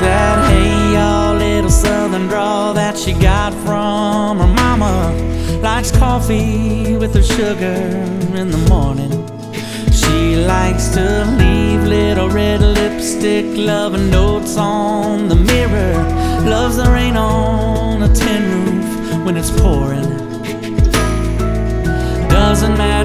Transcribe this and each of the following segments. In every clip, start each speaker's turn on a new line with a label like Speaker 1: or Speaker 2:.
Speaker 1: That hey y'all little southern drawl that she got from her mama. Likes coffee with her sugar in the morning. She likes to leave little red lipstick loving notes on the mirror. Loves the rain on a tin roof when it's pouring. Doesn't matter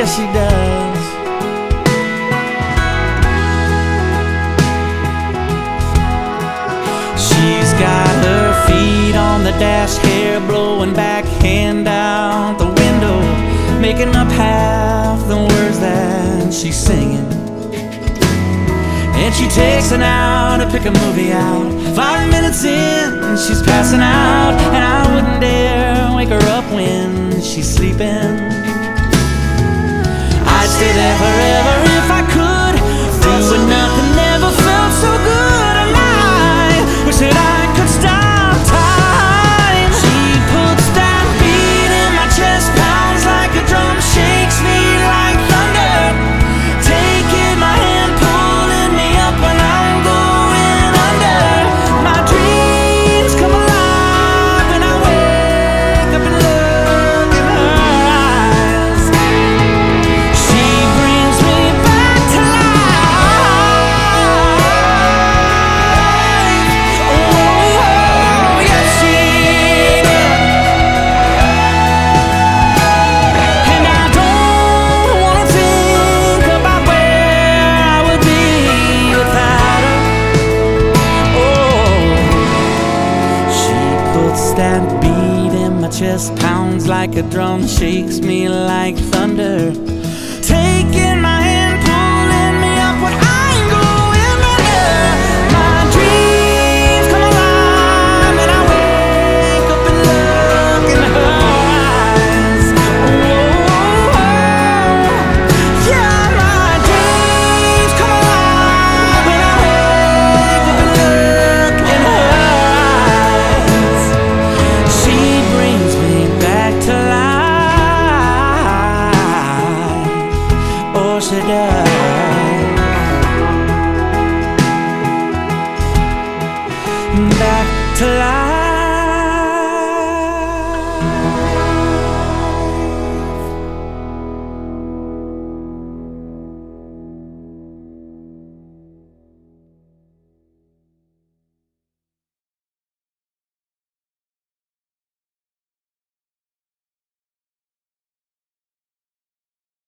Speaker 1: Yes, she does. She's got her feet on the dash, hair blowing back, hand out the window, making up half the words that she's singing. And she takes an hour to pick a movie out. Five minutes in, and she's passing out. And I that beat in my chest, pounds like a drum, shakes me like thunder. Taking my back to life.